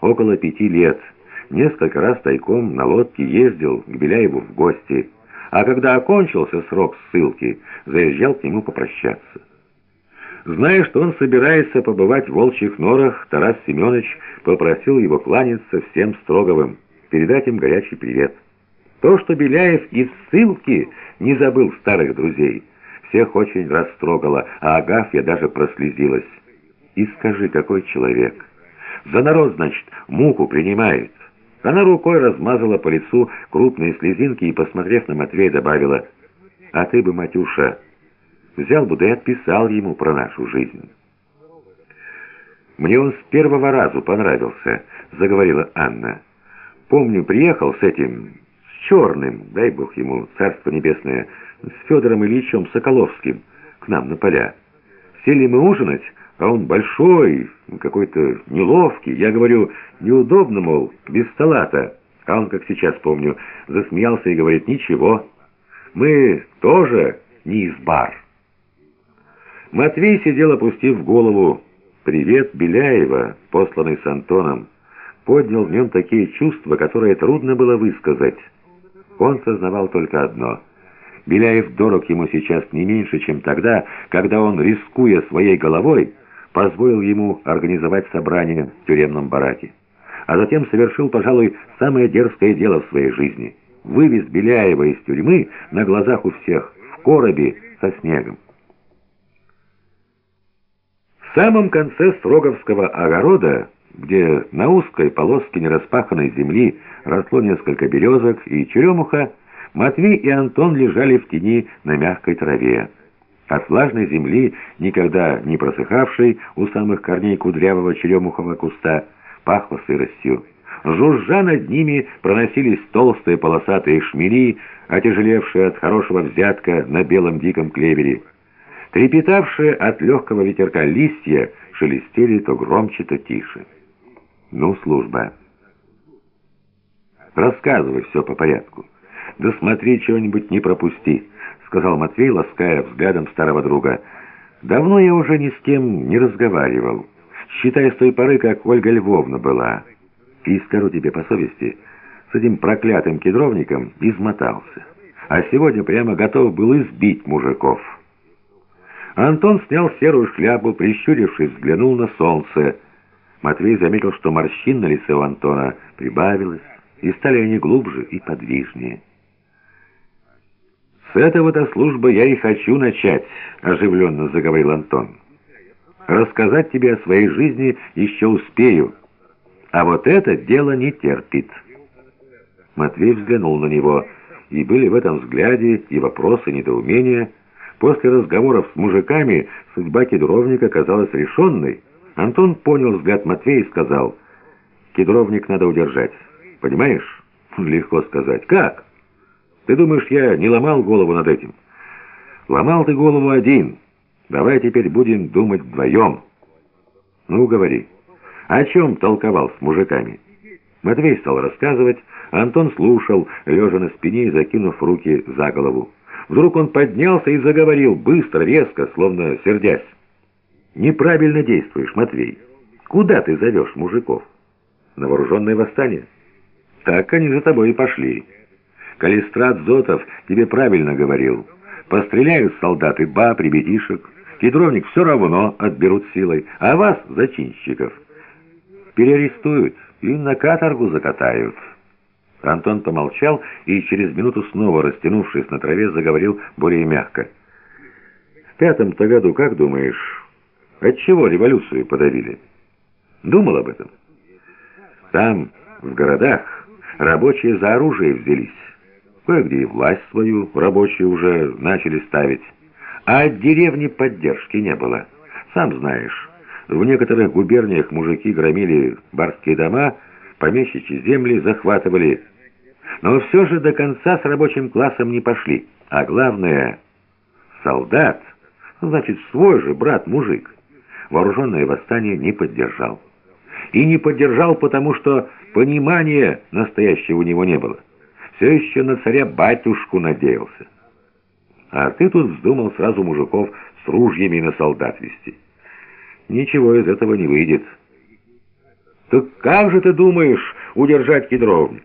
около пяти лет. Несколько раз тайком на лодке ездил к Беляеву в гости, а когда окончился срок ссылки, заезжал к нему попрощаться. Зная, что он собирается побывать в волчьих норах, Тарас Семенович попросил его кланяться всем Строговым, передать им горячий привет. То, что Беляев из ссылки не забыл старых друзей, всех очень растрогало, а Агафья даже прослезилась. И скажи, какой человек? За народ, значит, муку принимает. Она рукой размазала по лицу крупные слезинки и, посмотрев на Матвея, добавила, «А ты бы, Матюша, взял бы да и отписал ему про нашу жизнь». «Мне он с первого разу понравился», — заговорила Анна. «Помню, приехал с этим, с Черным, дай бог ему, царство небесное, с Федором Ильичем Соколовским, к нам на поля. Сели мы ужинать, а он большой, какой-то неловкий. Я говорю, неудобно, мол, без стола-то. А он, как сейчас помню, засмеялся и говорит, ничего, мы тоже не из бар. Матвей сидел, опустив голову. Привет Беляева, посланный с Антоном, поднял в нем такие чувства, которые трудно было высказать. Он сознавал только одно — Беляев дорог ему сейчас не меньше, чем тогда, когда он, рискуя своей головой, позволил ему организовать собрание в тюремном бараке. А затем совершил, пожалуй, самое дерзкое дело в своей жизни. Вывез Беляева из тюрьмы на глазах у всех, в коробе со снегом. В самом конце Строговского огорода, где на узкой полоске нераспаханной земли росло несколько березок и черемуха, Матвей и Антон лежали в тени на мягкой траве. От влажной земли, никогда не просыхавшей у самых корней кудрявого черемухового куста, пахло сыростью. Жужжа над ними проносились толстые полосатые шмели, отяжелевшие от хорошего взятка на белом диком клевере. Трепетавшие от легкого ветерка листья шелестели то громче, то тише. «Ну, служба. Рассказывай все по порядку». «Да смотри, чего-нибудь не пропусти», — сказал Матвей, лаская взглядом старого друга. «Давно я уже ни с кем не разговаривал, считай с той поры, как Ольга Львовна была. И скажу тебе по совести, с этим проклятым кедровником измотался, а сегодня прямо готов был избить мужиков». Антон снял серую шляпу, прищурившись, взглянул на солнце. Матвей заметил, что морщин на лице у Антона прибавилось, и стали они глубже и подвижнее. «С этого-то службы я и хочу начать», — оживленно заговорил Антон. «Рассказать тебе о своей жизни еще успею, а вот это дело не терпит». Матвей взглянул на него, и были в этом взгляде и вопросы, и недоумения. После разговоров с мужиками судьба кедровника казалась решенной. Антон понял взгляд Матвея и сказал, «Кедровник надо удержать. Понимаешь?» «Легко сказать. Как?» Ты думаешь, я не ломал голову над этим? Ломал ты голову один. Давай теперь будем думать вдвоем. Ну, говори. О чем толковал с мужиками? Матвей стал рассказывать, Антон слушал, лежа на спине и закинув руки за голову. Вдруг он поднялся и заговорил, быстро, резко, словно сердясь. «Неправильно действуешь, Матвей. Куда ты зовешь мужиков? На вооруженное восстание? Так они за тобой и пошли». Калистрат Зотов тебе правильно говорил. Постреляют солдаты баб, ребятишек. Кедровник все равно отберут силой, а вас, зачинщиков, переарестуют и на каторгу закатают». Антон помолчал и через минуту снова, растянувшись на траве, заговорил более мягко. «В пятом-то году, как думаешь, отчего революцию подавили? Думал об этом? Там, в городах, рабочие за оружие взялись». Кое-где и власть свою рабочие уже начали ставить. А от деревни поддержки не было. Сам знаешь, в некоторых губерниях мужики громили барские дома, помещичьи земли захватывали. Но все же до конца с рабочим классом не пошли. А главное, солдат, значит, свой же брат-мужик, вооруженное восстание не поддержал. И не поддержал, потому что понимания настоящего у него не было все еще на царя-батюшку надеялся. А ты тут вздумал сразу мужиков с ружьями на солдат вести. Ничего из этого не выйдет. Так как же ты думаешь удержать кедровник?